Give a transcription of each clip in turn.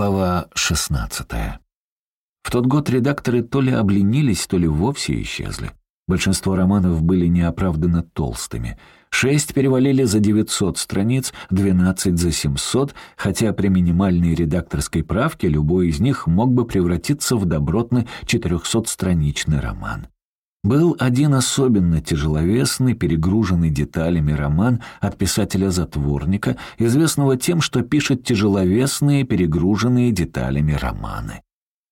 Глава 16. В тот год редакторы то ли обленились, то ли вовсе исчезли. Большинство романов были неоправданно толстыми. Шесть перевалили за 900 страниц, 12 за 700, хотя при минимальной редакторской правке любой из них мог бы превратиться в добротный 400-страничный роман. Был один особенно тяжеловесный, перегруженный деталями роман от писателя-затворника, известного тем, что пишет тяжеловесные, перегруженные деталями романы.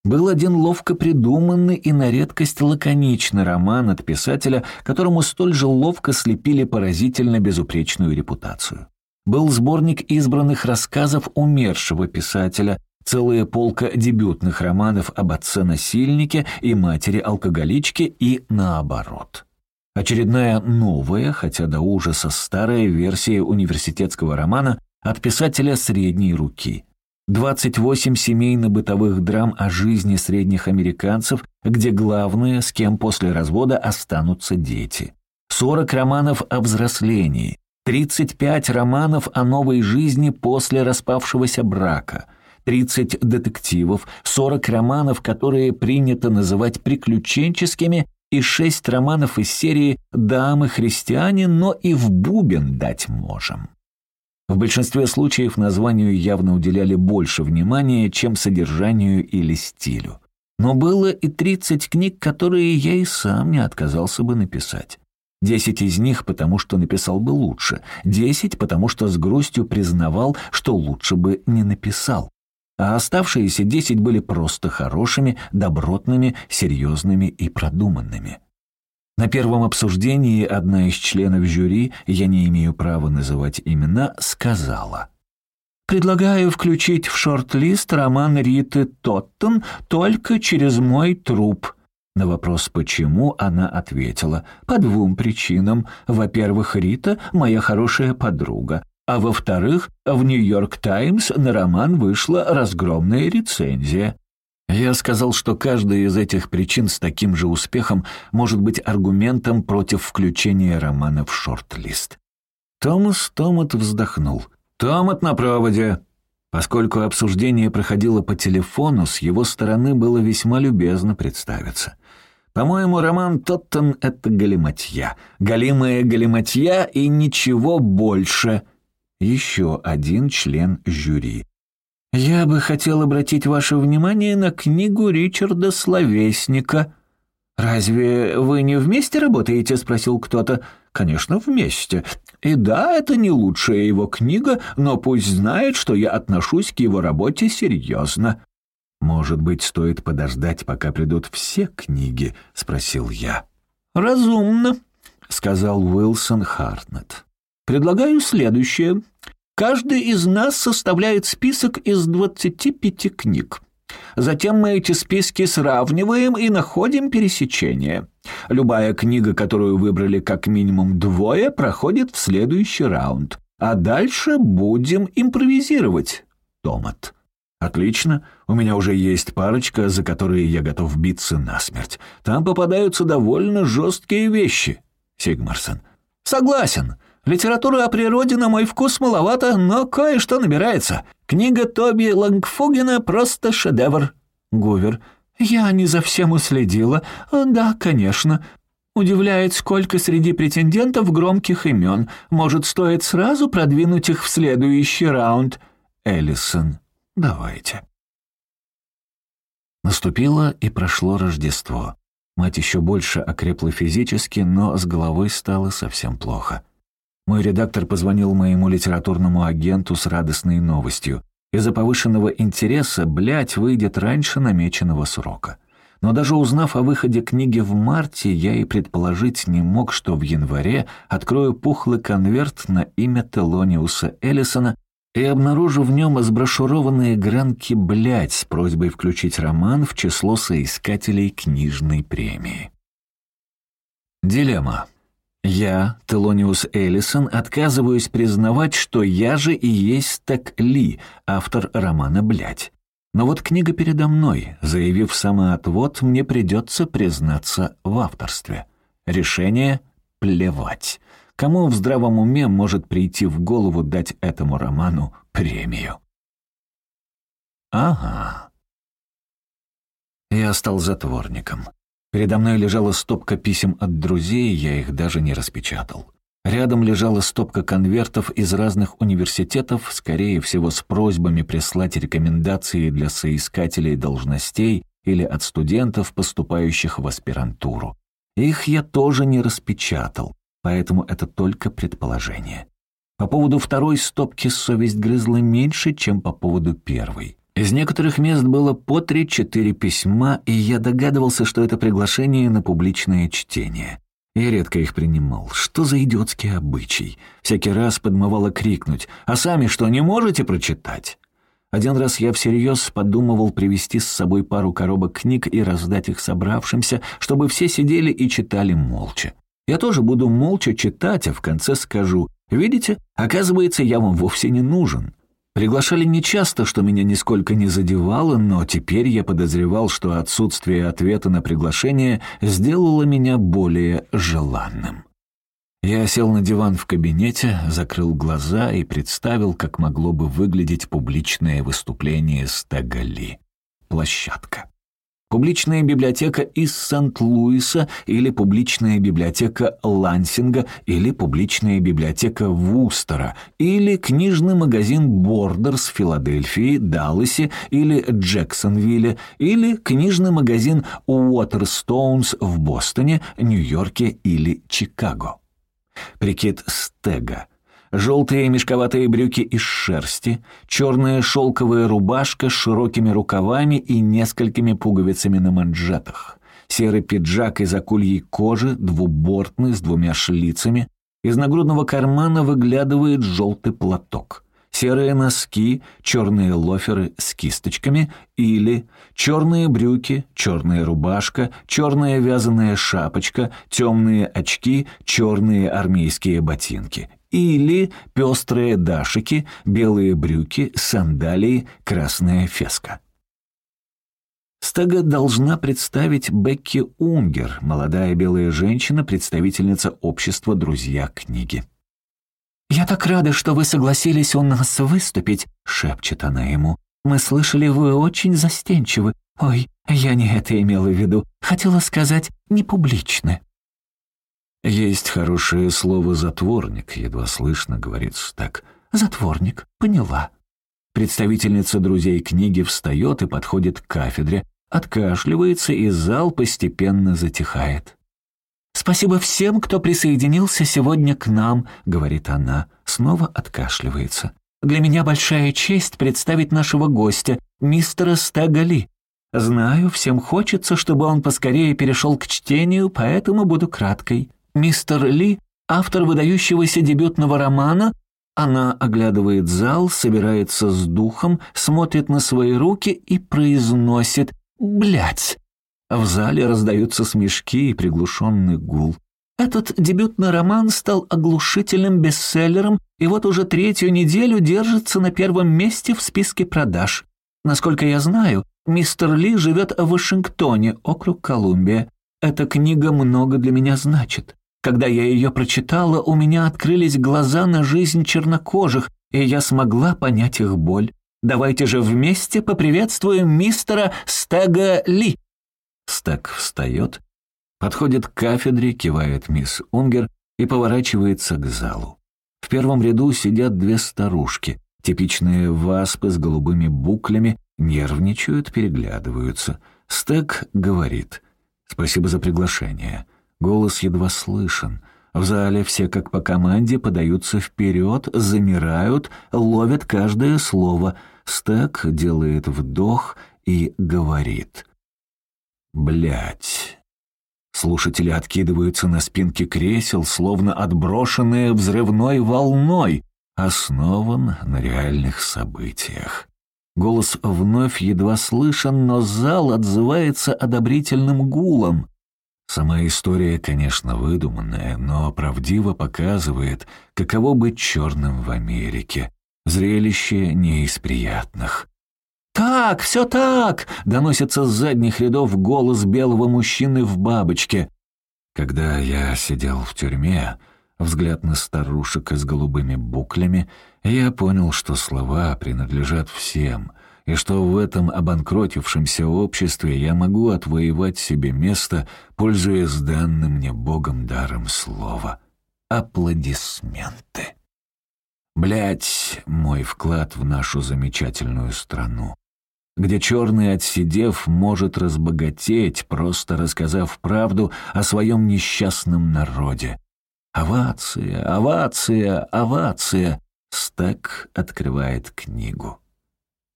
Был один ловко придуманный и на редкость лаконичный роман от писателя, которому столь же ловко слепили поразительно безупречную репутацию. Был сборник избранных рассказов умершего писателя, целая полка дебютных романов об отце-насильнике и матери-алкоголичке и наоборот. Очередная новая, хотя до ужаса старая версия университетского романа от писателя средней руки. 28 семейно-бытовых драм о жизни средних американцев, где главное, с кем после развода останутся дети. 40 романов о взрослении, 35 романов о новой жизни после распавшегося брака – 30 детективов, 40 романов, которые принято называть приключенческими, и 6 романов из серии «Дамы-христиане, но и в бубен дать можем». В большинстве случаев названию явно уделяли больше внимания, чем содержанию или стилю. Но было и 30 книг, которые я и сам не отказался бы написать. Десять из них потому, что написал бы лучше, десять потому, что с грустью признавал, что лучше бы не написал а оставшиеся десять были просто хорошими, добротными, серьезными и продуманными. На первом обсуждении одна из членов жюри, я не имею права называть имена, сказала «Предлагаю включить в шорт-лист роман Риты Тоттон только через мой труп». На вопрос «почему» она ответила «по двум причинам. Во-первых, Рита – моя хорошая подруга, а во-вторых, в «Нью-Йорк Таймс» на роман вышла разгромная рецензия. Я сказал, что каждая из этих причин с таким же успехом может быть аргументом против включения романа в шорт-лист. Томас Томат вздохнул. «Томат на проводе!» Поскольку обсуждение проходило по телефону, с его стороны было весьма любезно представиться. По-моему, роман Тоттон — это галиматья. Галимая галиматья и ничего больше — еще один член жюри. «Я бы хотел обратить ваше внимание на книгу Ричарда Словесника». «Разве вы не вместе работаете?» — спросил кто-то. «Конечно, вместе. И да, это не лучшая его книга, но пусть знает, что я отношусь к его работе серьезно». «Может быть, стоит подождать, пока придут все книги?» — спросил я. «Разумно», — сказал Уилсон Хартнет. Предлагаю следующее. Каждый из нас составляет список из 25 книг. Затем мы эти списки сравниваем и находим пересечения. Любая книга, которую выбрали как минимум двое, проходит в следующий раунд. А дальше будем импровизировать. Томат. Отлично. У меня уже есть парочка, за которые я готов биться насмерть. Там попадаются довольно жесткие вещи. Сигмарсон. Согласен. Литература о природе на мой вкус маловато, но кое-что набирается. Книга Тоби Лангфугена просто шедевр. Гувер. Я не за всем уследила. Да, конечно. Удивляет, сколько среди претендентов громких имен. Может, стоит сразу продвинуть их в следующий раунд? Эллисон. Давайте. Наступило и прошло Рождество. Мать еще больше окрепла физически, но с головой стало совсем плохо. Мой редактор позвонил моему литературному агенту с радостной новостью. Из-за повышенного интереса «Блядь» выйдет раньше намеченного срока. Но даже узнав о выходе книги в марте, я и предположить не мог, что в январе открою пухлый конверт на имя Телониуса Эллисона и обнаружу в нем сброшурованные гранки «Блядь» с просьбой включить роман в число соискателей книжной премии. Дилемма. Я, Телониус Эллисон, отказываюсь признавать, что я же и есть так Ли, автор романа «Блядь». Но вот книга передо мной, заявив самоотвод, мне придется признаться в авторстве. Решение — плевать. Кому в здравом уме может прийти в голову дать этому роману премию? Ага. Я стал затворником. Передо мной лежала стопка писем от друзей, я их даже не распечатал. Рядом лежала стопка конвертов из разных университетов, скорее всего, с просьбами прислать рекомендации для соискателей должностей или от студентов, поступающих в аспирантуру. Их я тоже не распечатал, поэтому это только предположение. По поводу второй стопки совесть грызла меньше, чем по поводу первой. Из некоторых мест было по три-четыре письма, и я догадывался, что это приглашение на публичное чтение. Я редко их принимал. Что за идиотский обычай? Всякий раз подмывало крикнуть. «А сами что, не можете прочитать?» Один раз я всерьез подумывал привезти с собой пару коробок книг и раздать их собравшимся, чтобы все сидели и читали молча. Я тоже буду молча читать, а в конце скажу «Видите, оказывается, я вам вовсе не нужен». Приглашали нечасто, что меня нисколько не задевало, но теперь я подозревал, что отсутствие ответа на приглашение сделало меня более желанным. Я сел на диван в кабинете, закрыл глаза и представил, как могло бы выглядеть публичное выступление Стагали. Площадка. Публичная библиотека из Сент-Луиса или публичная библиотека Лансинга или публичная библиотека Вустера или книжный магазин Бордерс в Филадельфии, Далласе или Джексонвилле или книжный магазин Уотерстоунс в Бостоне, Нью-Йорке или Чикаго. Прикид Стега – желтые мешковатые брюки из шерсти, черная шелковая рубашка с широкими рукавами и несколькими пуговицами на манжетах, серый пиджак из акульей кожи, двубортный, с двумя шлицами. Из нагрудного кармана выглядывает желтый платок. Серые носки, черные лоферы с кисточками или черные брюки, черная рубашка, черная вязаная шапочка, темные очки, черные армейские ботинки или пестрые дашики, белые брюки, сандалии, красная феска. Стага должна представить Бекки Унгер, молодая белая женщина, представительница общества «Друзья книги». «Я так рада, что вы согласились у нас выступить», — шепчет она ему. «Мы слышали, вы очень застенчивы. Ой, я не это имела в виду. Хотела сказать, не публично». «Есть хорошее слово «затворник», — едва слышно, говорит так. «Затворник, поняла». Представительница друзей книги встает и подходит к кафедре, откашливается, и зал постепенно затихает. «Спасибо всем, кто присоединился сегодня к нам», — говорит она, снова откашливается. «Для меня большая честь представить нашего гостя, мистера Стагали. Знаю, всем хочется, чтобы он поскорее перешел к чтению, поэтому буду краткой. Мистер Ли, автор выдающегося дебютного романа, она оглядывает зал, собирается с духом, смотрит на свои руки и произносит «Блядь!». В зале раздаются смешки и приглушенный гул. Этот дебютный роман стал оглушительным бестселлером и вот уже третью неделю держится на первом месте в списке продаж. Насколько я знаю, мистер Ли живет в Вашингтоне, округ Колумбия. Эта книга много для меня значит. Когда я ее прочитала, у меня открылись глаза на жизнь чернокожих, и я смогла понять их боль. Давайте же вместе поприветствуем мистера Стега Ли. Стэг встает, подходит к кафедре, кивает мисс Унгер и поворачивается к залу. В первом ряду сидят две старушки, типичные васпы с голубыми буклями, нервничают, переглядываются. Стэг говорит «Спасибо за приглашение». Голос едва слышен. В зале все как по команде подаются вперед, замирают, ловят каждое слово. Стэк делает вдох и говорит. Блять. Слушатели откидываются на спинки кресел, словно отброшенные взрывной волной, основан на реальных событиях. Голос вновь едва слышен, но зал отзывается одобрительным гулом. Сама история, конечно, выдуманная, но правдиво показывает, каково быть черным в Америке. Зрелище не из приятных. «Так, все так!» — доносится с задних рядов голос белого мужчины в бабочке. Когда я сидел в тюрьме, взгляд на старушек с голубыми буклями, я понял, что слова принадлежат всем, и что в этом обанкротившемся обществе я могу отвоевать себе место, пользуясь данным мне Богом даром слова. Аплодисменты. Блять, мой вклад в нашу замечательную страну, где черный, отсидев, может разбогатеть, просто рассказав правду о своем несчастном народе. Овация, овация, овация. Стек открывает книгу.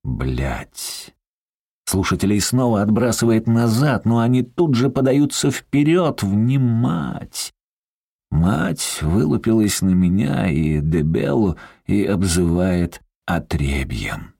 Блять. Слушателей снова отбрасывает назад, но они тут же подаются вперед, внимать. Мать вылупилась на меня и Дебелу и обзывает отребьем.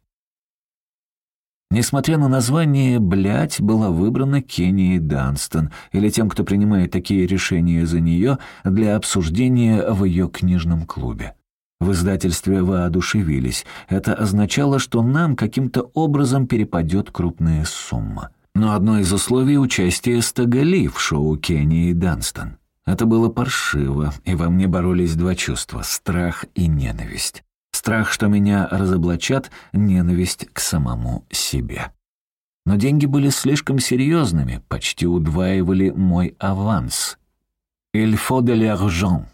Несмотря на название «блядь», была выбрана Кенни Данстон, или тем, кто принимает такие решения за нее, для обсуждения в ее книжном клубе. В издательстве воодушевились. Это означало, что нам каким-то образом перепадет крупная сумма. Но одно из условий — участия Стагали в шоу Кенни и Данстон. Это было паршиво, и во мне боролись два чувства — страх и ненависть. Страх, что меня разоблачат, ненависть к самому себе. Но деньги были слишком серьезными, почти удваивали мой аванс. «Il faut de l'argent»,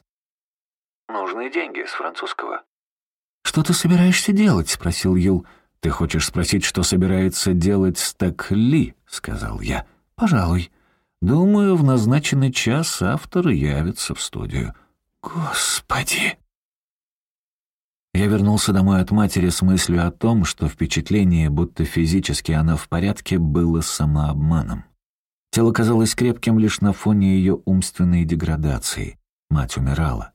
«Нужные деньги» с французского. «Что ты собираешься делать?» — спросил Юл. «Ты хочешь спросить, что собирается делать Стак Ли?» — сказал я. «Пожалуй. Думаю, в назначенный час автор явится в студию». «Господи!» Я вернулся домой от матери с мыслью о том, что впечатление, будто физически она в порядке, было самообманом. Тело казалось крепким лишь на фоне ее умственной деградации. Мать умирала.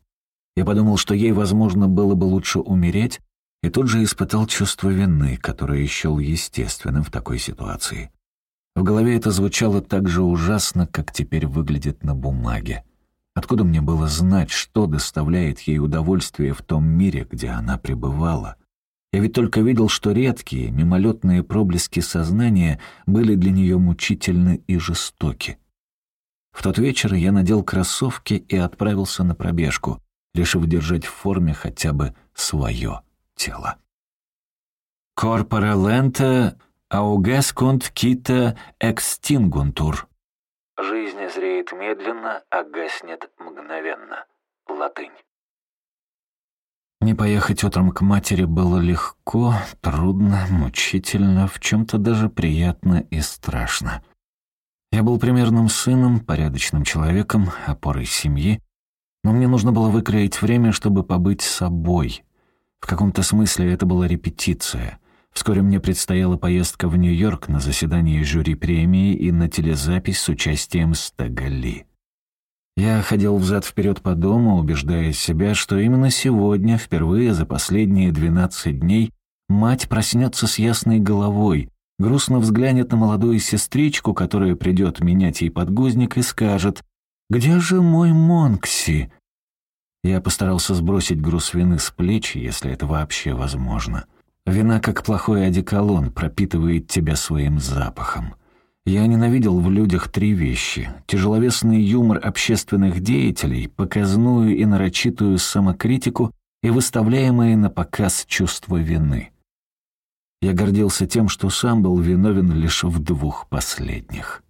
Я подумал, что ей, возможно, было бы лучше умереть, и тут же испытал чувство вины, которое счел естественным в такой ситуации. В голове это звучало так же ужасно, как теперь выглядит на бумаге. Откуда мне было знать, что доставляет ей удовольствие в том мире, где она пребывала? Я ведь только видел, что редкие, мимолетные проблески сознания были для нее мучительны и жестоки. В тот вечер я надел кроссовки и отправился на пробежку решив держать в форме хотя бы свое тело. «Корпора лента аугескунд кита экстингунтур». «Жизнь зреет медленно, а гаснет мгновенно». Латынь. Не поехать утром к матери было легко, трудно, мучительно, в чем-то даже приятно и страшно. Я был примерным сыном, порядочным человеком, опорой семьи, но мне нужно было выкроить время, чтобы побыть собой. В каком-то смысле это была репетиция. Вскоре мне предстояла поездка в Нью-Йорк на заседание жюри премии и на телезапись с участием Стагали. Я ходил взад-вперед по дому, убеждая себя, что именно сегодня, впервые за последние 12 дней, мать проснется с ясной головой, грустно взглянет на молодую сестричку, которая придет менять ей подгузник, и скажет «Где же мой Монкси?» Я постарался сбросить груз вины с плеч, если это вообще возможно. Вина, как плохой одеколон, пропитывает тебя своим запахом. Я ненавидел в людях три вещи. Тяжеловесный юмор общественных деятелей, показную и нарочитую самокритику и выставляемые на показ чувство вины. Я гордился тем, что сам был виновен лишь в двух последних.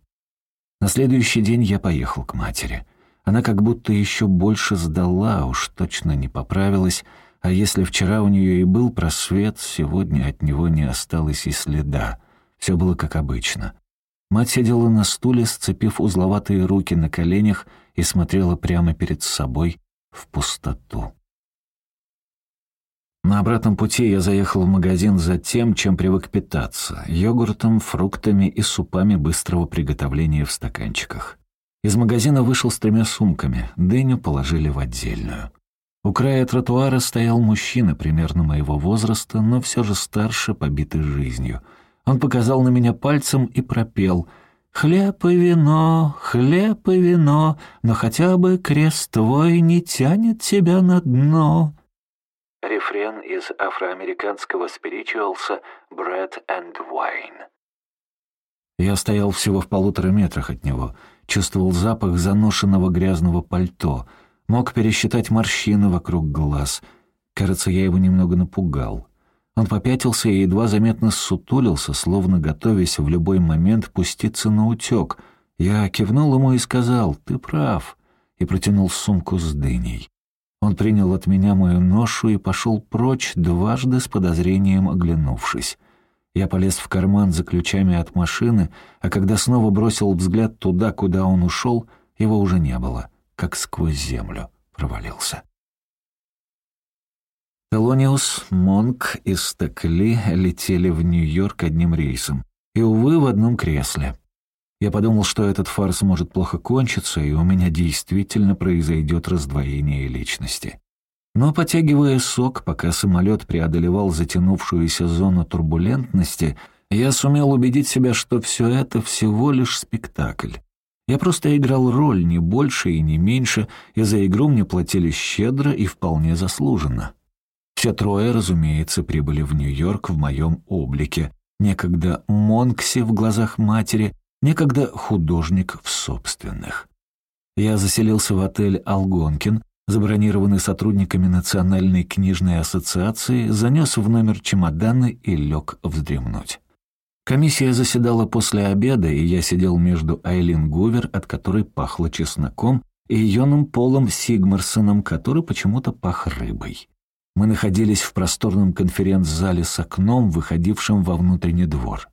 На следующий день я поехал к матери. Она как будто еще больше сдала, уж точно не поправилась, а если вчера у нее и был просвет, сегодня от него не осталось и следа. Все было как обычно. Мать сидела на стуле, сцепив узловатые руки на коленях и смотрела прямо перед собой в пустоту. На обратном пути я заехал в магазин за тем, чем привык питаться — йогуртом, фруктами и супами быстрого приготовления в стаканчиках. Из магазина вышел с тремя сумками, дыню положили в отдельную. У края тротуара стоял мужчина примерно моего возраста, но все же старше, побитый жизнью. Он показал на меня пальцем и пропел «Хлеб и вино, хлеб и вино, но хотя бы крест твой не тянет тебя на дно». Рефрен из афроамериканского спиричуалса «Bread and Wine». Я стоял всего в полутора метрах от него, чувствовал запах заношенного грязного пальто, мог пересчитать морщины вокруг глаз. Кажется, я его немного напугал. Он попятился и едва заметно сутулился, словно готовясь в любой момент пуститься на утек. Я кивнул ему и сказал «Ты прав», и протянул сумку с дыней. Он принял от меня мою ношу и пошел прочь, дважды с подозрением оглянувшись. Я полез в карман за ключами от машины, а когда снова бросил взгляд туда, куда он ушел, его уже не было, как сквозь землю провалился. Телониус, Монк и Стекли летели в Нью-Йорк одним рейсом. И, увы, в одном кресле. Я подумал, что этот фарс может плохо кончиться, и у меня действительно произойдет раздвоение личности. Но, потягивая сок, пока самолет преодолевал затянувшуюся зону турбулентности, я сумел убедить себя, что все это всего лишь спектакль. Я просто играл роль, не больше и не меньше, и за игру мне платили щедро и вполне заслуженно. Все трое, разумеется, прибыли в Нью-Йорк в моем облике. Некогда Монкси в глазах матери, некогда художник в собственных. Я заселился в отель «Алгонкин», забронированный сотрудниками Национальной книжной ассоциации, занес в номер чемоданы и лег вздремнуть. Комиссия заседала после обеда, и я сидел между Айлин Гувер, от которой пахло чесноком, и Йоном Полом Сигмарсоном, который почему-то пах рыбой. Мы находились в просторном конференц-зале с окном, выходившим во внутренний двор.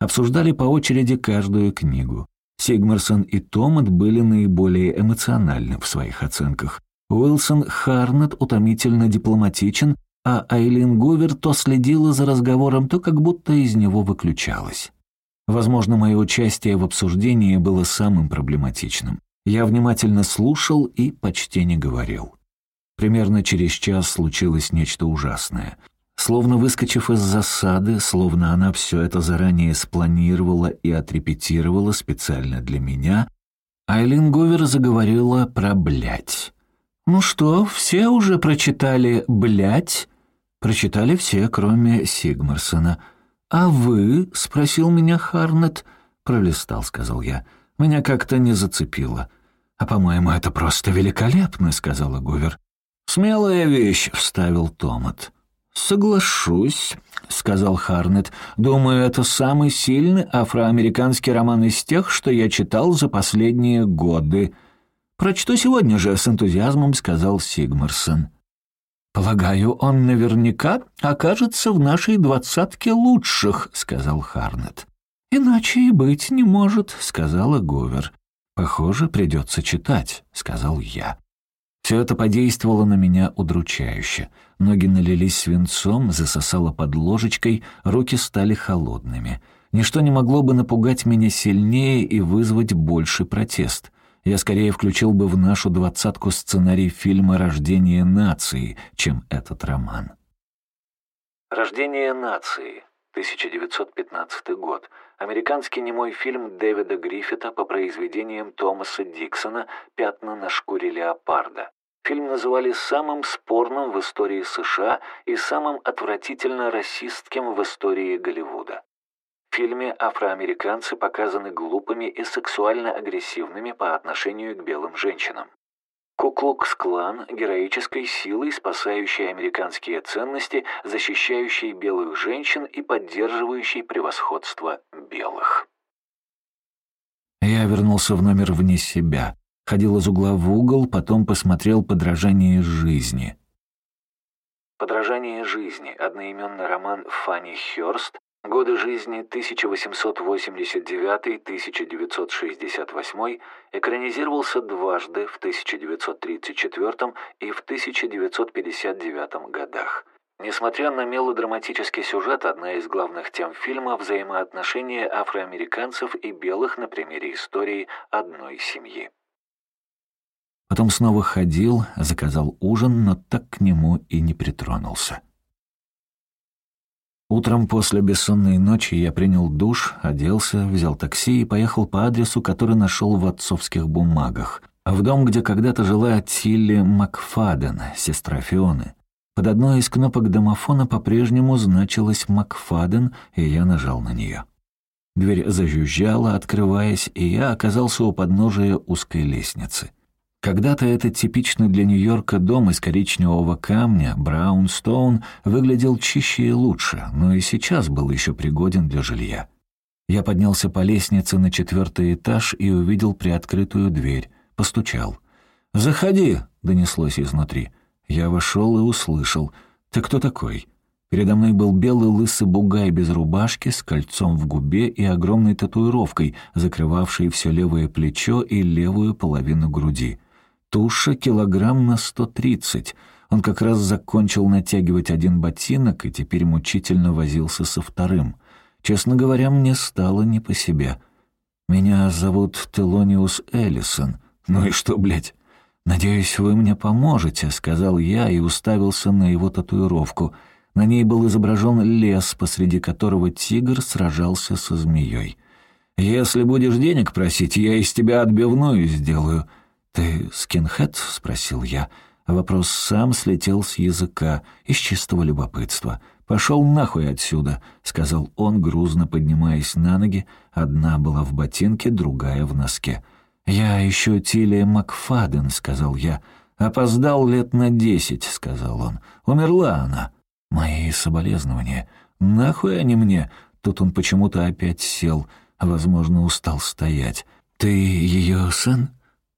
Обсуждали по очереди каждую книгу. Сигмарсон и Томат были наиболее эмоциональны в своих оценках. Уилсон Харнет утомительно дипломатичен, а Айлин Гувер то следила за разговором, то как будто из него выключалась. Возможно, мое участие в обсуждении было самым проблематичным. Я внимательно слушал и почти не говорил. Примерно через час случилось нечто ужасное. Словно выскочив из засады, словно она все это заранее спланировала и отрепетировала специально для меня, Айлин Говер заговорила про «блядь». «Ну что, все уже прочитали «блядь»?» Прочитали все, кроме Сигмарсона. «А вы?» — спросил меня Харнет. «Пролистал», — сказал я. «Меня как-то не зацепило». «А, по-моему, это просто великолепно», — сказала Говер. «Смелая вещь», — вставил Томат. «Соглашусь», — сказал Харнет. «Думаю, это самый сильный афроамериканский роман из тех, что я читал за последние годы». «Прочту сегодня же», — с энтузиазмом сказал Сигмарсон. «Полагаю, он наверняка окажется в нашей двадцатке лучших», — сказал Харнет. «Иначе и быть не может», — сказала Говер. «Похоже, придется читать», — сказал я. Все это подействовало на меня удручающе. Ноги налились свинцом, засосало под ложечкой, руки стали холодными. Ничто не могло бы напугать меня сильнее и вызвать больший протест. Я скорее включил бы в нашу двадцатку сценарий фильма «Рождение нации», чем этот роман. «Рождение нации», 1915 год. Американский немой фильм Дэвида Гриффита по произведениям Томаса Диксона «Пятна на шкуре леопарда». Фильм называли самым спорным в истории США и самым отвратительно расистским в истории Голливуда. В фильме афроамериканцы показаны глупыми и сексуально агрессивными по отношению к белым женщинам. Куклукс-клан – героической силой, спасающей американские ценности, защищающей белых женщин и поддерживающей превосходство белых. Я вернулся в номер вне себя, ходил из угла в угол, потом посмотрел «Подражание жизни». «Подражание жизни» – одноименный роман Фанни Хёрст Годы жизни 1889-1968 экранизировался дважды в 1934 и в 1959 годах. Несмотря на мелодраматический сюжет, одна из главных тем фильма – взаимоотношения афроамериканцев и белых на примере истории одной семьи. Потом снова ходил, заказал ужин, но так к нему и не притронулся. Утром после бессонной ночи я принял душ, оделся, взял такси и поехал по адресу, который нашел в отцовских бумагах. В дом, где когда-то жила Тилли Макфаден, сестра Фионы. Под одной из кнопок домофона по-прежнему значилась Макфаден, и я нажал на нее. Дверь зажужжала, открываясь, и я оказался у подножия узкой лестницы. Когда-то этот типичный для Нью-Йорка дом из коричневого камня, Браунстоун, выглядел чище и лучше, но и сейчас был еще пригоден для жилья. Я поднялся по лестнице на четвертый этаж и увидел приоткрытую дверь. Постучал. «Заходи!» — донеслось изнутри. Я вошел и услышал. «Ты кто такой?» Передо мной был белый лысый бугай без рубашки, с кольцом в губе и огромной татуировкой, закрывавшей все левое плечо и левую половину груди. Туша килограмм на сто тридцать. Он как раз закончил натягивать один ботинок и теперь мучительно возился со вторым. Честно говоря, мне стало не по себе. «Меня зовут Телониус Эллисон. Ну и что, блядь?» «Надеюсь, вы мне поможете», — сказал я и уставился на его татуировку. На ней был изображен лес, посреди которого тигр сражался со змеей. «Если будешь денег просить, я из тебя отбивную сделаю». «Ты скинхед?» — спросил я. Вопрос сам слетел с языка, из чистого любопытства. «Пошел нахуй отсюда», — сказал он, грузно поднимаясь на ноги. Одна была в ботинке, другая в носке. «Я ищу Тилия Макфаден», — сказал я. «Опоздал лет на десять», — сказал он. «Умерла она». «Мои соболезнования. Нахуй они мне?» Тут он почему-то опять сел. Возможно, устал стоять. «Ты ее сын?»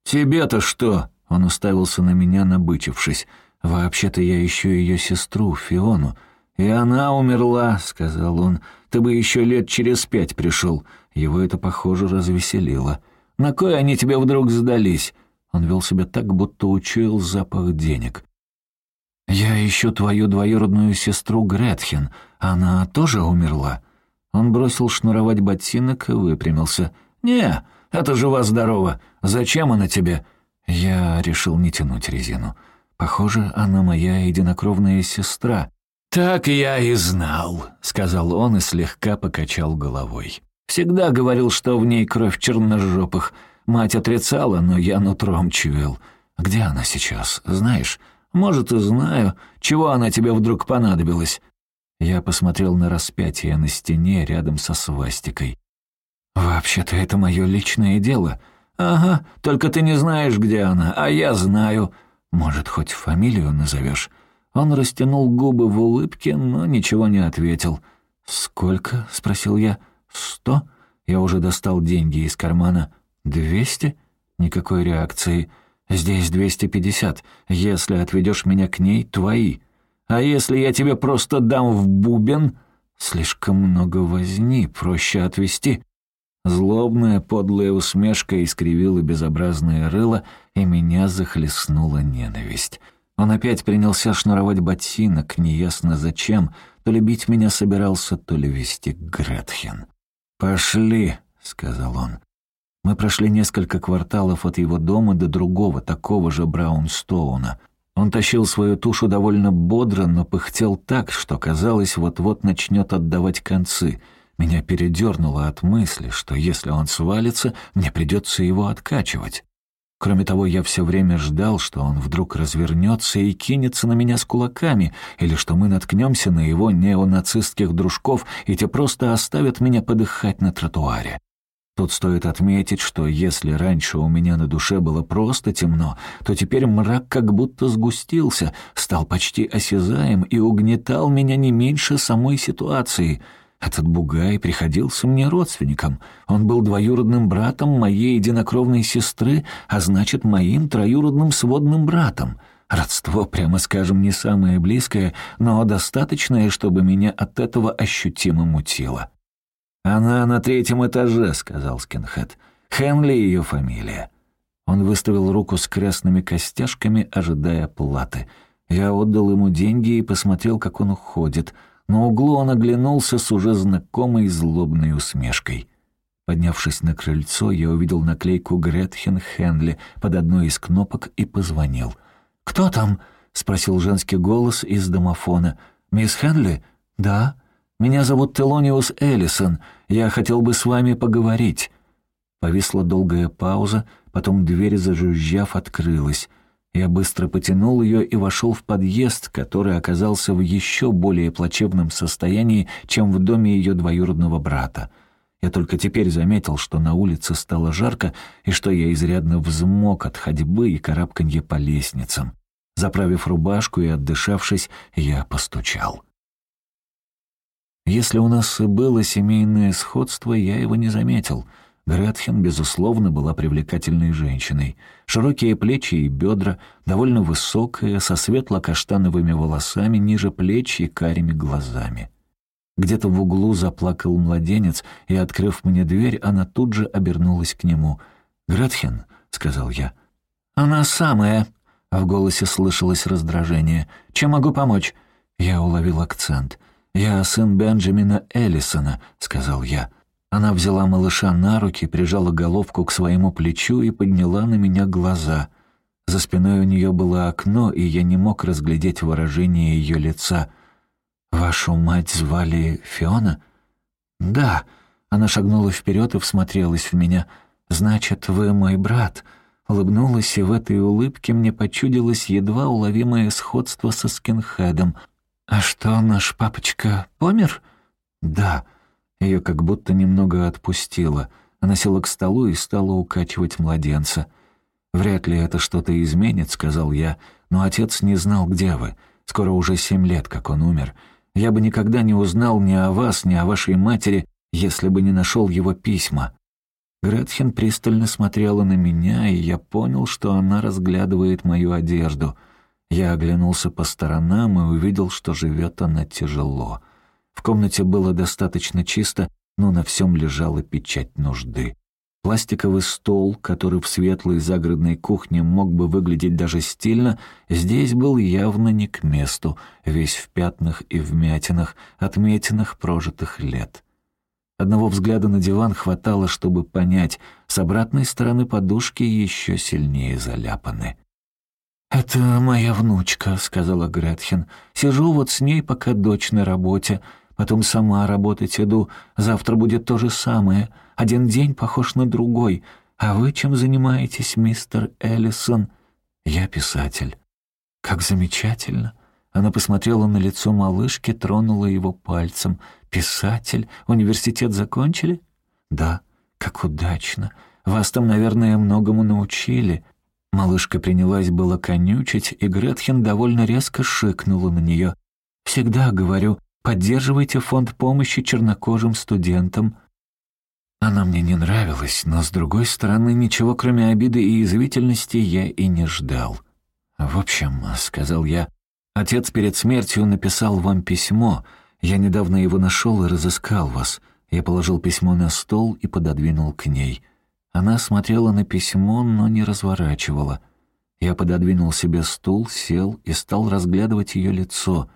«Тебе-то что?» — он уставился на меня, набычившись. «Вообще-то я ищу ее сестру, Фиону». «И она умерла», — сказал он. «Ты бы еще лет через пять пришел». Его это, похоже, развеселило. На кой они тебе вдруг сдались?» Он вел себя так, будто учуял запах денег. «Я ищу твою двоюродную сестру Гретхен. Она тоже умерла?» Он бросил шнуровать ботинок и выпрямился. «Не, это жива здорово. Зачем она тебе?» Я решил не тянуть резину. Похоже, она моя единокровная сестра. «Так я и знал», — сказал он и слегка покачал головой. Всегда говорил, что в ней кровь черножопых. Мать отрицала, но я нутром чуял. Где она сейчас, знаешь? Может, и знаю. Чего она тебе вдруг понадобилась?» Я посмотрел на распятие на стене рядом со свастикой. «Вообще-то это мое личное дело. Ага, только ты не знаешь, где она, а я знаю. Может, хоть фамилию назовешь?» Он растянул губы в улыбке, но ничего не ответил. «Сколько?» — спросил я. «Сто?» Я уже достал деньги из кармана. «Двести?» Никакой реакции. «Здесь двести пятьдесят. Если отведешь меня к ней, твои. А если я тебе просто дам в бубен?» «Слишком много возни, проще отвести». Злобная, подлая усмешка искривила безобразное рыло, и меня захлестнула ненависть. Он опять принялся шнуровать ботинок, неясно зачем, то ли бить меня собирался, то ли вести Гретхен. «Пошли», — сказал он. Мы прошли несколько кварталов от его дома до другого, такого же Браунстоуна. Он тащил свою тушу довольно бодро, но пыхтел так, что казалось, вот-вот начнет отдавать концы. Меня передернуло от мысли, что если он свалится, мне придется его откачивать. Кроме того, я все время ждал, что он вдруг развернется и кинется на меня с кулаками, или что мы наткнемся на его неонацистских дружков, и те просто оставят меня подыхать на тротуаре. Тут стоит отметить, что если раньше у меня на душе было просто темно, то теперь мрак как будто сгустился, стал почти осязаем и угнетал меня не меньше самой ситуации — этот бугай приходился мне родственником. Он был двоюродным братом моей единокровной сестры, а значит, моим троюродным сводным братом. Родство, прямо скажем, не самое близкое, но достаточное, чтобы меня от этого ощутимо мутило. «Она на третьем этаже», — сказал Скинхед. «Хенли ее фамилия». Он выставил руку с красными костяшками, ожидая платы. Я отдал ему деньги и посмотрел, как он уходит — на углу он оглянулся с уже знакомой злобной усмешкой. Поднявшись на крыльцо, я увидел наклейку «Гретхен Хенли» под одной из кнопок и позвонил. «Кто там?» — спросил женский голос из домофона. «Мисс Хенли?» «Да. Меня зовут Телониус Эллисон. Я хотел бы с вами поговорить». Повисла долгая пауза, потом дверь, зажужжав, открылась. Я быстро потянул ее и вошел в подъезд, который оказался в еще более плачевном состоянии, чем в доме ее двоюродного брата. Я только теперь заметил, что на улице стало жарко и что я изрядно взмок от ходьбы и карабканье по лестницам. Заправив рубашку и отдышавшись, я постучал. Если у нас и было семейное сходство, я его не заметил. Гретхен, безусловно, была привлекательной женщиной. Широкие плечи и бедра, довольно высокая, со светло-каштановыми волосами ниже плеч и карими глазами. Где-то в углу заплакал младенец, и, открыв мне дверь, она тут же обернулась к нему. «Гретхен», — сказал я. «Она самая», — в голосе слышалось раздражение. «Чем могу помочь?» Я уловил акцент. «Я сын Бенджамина Эллисона», — сказал я. Она взяла малыша на руки, прижала головку к своему плечу и подняла на меня глаза. За спиной у нее было окно, и я не мог разглядеть выражение ее лица. «Вашу мать звали Фиона?» «Да». Она шагнула вперед и всмотрелась в меня. «Значит, вы мой брат». Улыбнулась, и в этой улыбке мне почудилось едва уловимое сходство со скинхедом — «А что, наш папочка помер?» «Да». Ее как будто немного отпустило. Она села к столу и стала укачивать младенца. «Вряд ли это что-то изменит», — сказал я. «Но отец не знал, где вы. Скоро уже семь лет, как он умер. Я бы никогда не узнал ни о вас, ни о вашей матери, если бы не нашел его письма». Гретхен пристально смотрела на меня, и я понял, что она разглядывает мою одежду — я оглянулся по сторонам и увидел, что живет она тяжело. В комнате было достаточно чисто, но на всем лежала печать нужды. Пластиковый стол, который в светлой загородной кухне мог бы выглядеть даже стильно, здесь был явно не к месту, весь в пятнах и вмятинах, отметинах прожитых лет. Одного взгляда на диван хватало, чтобы понять, с обратной стороны подушки еще сильнее заляпаны. «Это моя внучка», — сказала Гретхен. «Сижу вот с ней, пока дочь на работе. Потом сама работать иду. Завтра будет то же самое. Один день похож на другой. А вы чем занимаетесь, мистер Эллисон?» «Я писатель». «Как замечательно!» Она посмотрела на лицо малышки, тронула его пальцем. «Писатель? Университет закончили?» «Да». «Как удачно! Вас там, наверное, многому научили». Малышка принялась было конючить, и Гретхен довольно резко шикнула на нее. «Всегда говорю, поддерживайте фонд помощи чернокожим студентам». Она мне не нравилась, но, с другой стороны, ничего кроме обиды и язвительности я и не ждал. «В общем», — сказал я, — «отец перед смертью написал вам письмо. Я недавно его нашел и разыскал вас». Я положил письмо на стол и пододвинул к ней — она смотрела на письмо, но не разворачивала. Я пододвинул себе стул, сел и стал разглядывать ее лицо.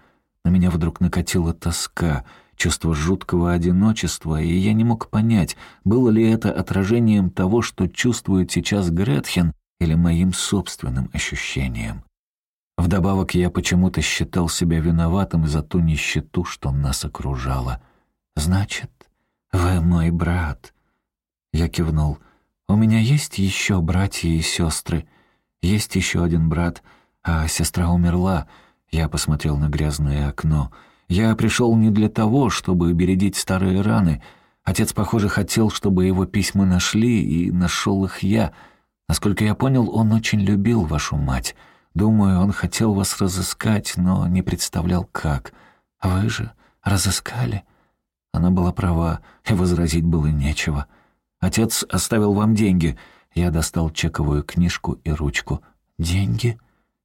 На меня вдруг накатила тоска, чувство жуткого одиночества, и я не мог понять, было ли это отражением того, что чувствует сейчас Гретхен, или моим собственным ощущением. Вдобавок я почему-то считал себя виноватым за ту нищету, что нас окружала. «Значит, вы мой брат?» Я кивнул. У меня есть еще братья и сестры. Есть еще один брат, а сестра умерла. Я посмотрел на грязное окно. Я пришел не для того, чтобы бередить старые раны. Отец, похоже, хотел, чтобы его письма нашли, и нашел их я. Насколько я понял, он очень любил вашу мать. Думаю, он хотел вас разыскать, но не представлял, как. А вы же разыскали?» Она была права, и возразить было нечего. Отец оставил вам деньги». Я достал чековую книжку и ручку. «Деньги?»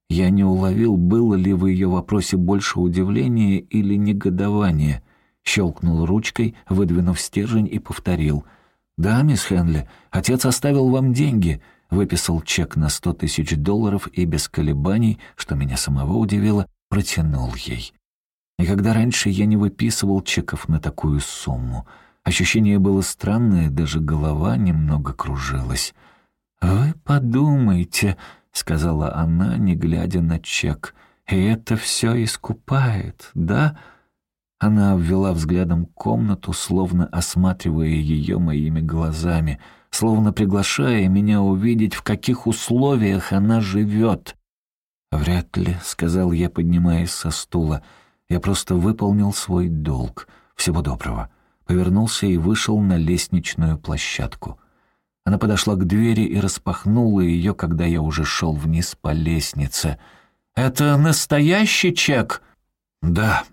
Я не уловил, было ли в ее вопросе больше удивления или негодования. Щелкнул ручкой, выдвинув стержень и повторил. «Да, мисс Хенли, отец оставил вам деньги». Выписал чек на сто тысяч долларов и без колебаний, что меня самого удивило, протянул ей. Никогда раньше я не выписывал чеков на такую сумму — Ощущение было странное, даже голова немного кружилась. «Вы подумайте», — сказала она, не глядя на чек, — «и это все искупает, да?» Она обвела взглядом комнату, словно осматривая ее моими глазами, словно приглашая меня увидеть, в каких условиях она живет. «Вряд ли», — сказал я, поднимаясь со стула, — «я просто выполнил свой долг. Всего доброго». повернулся и вышел на лестничную площадку. Она подошла к двери и распахнула ее, когда я уже шел вниз по лестнице. «Это настоящий чек?» «Да»,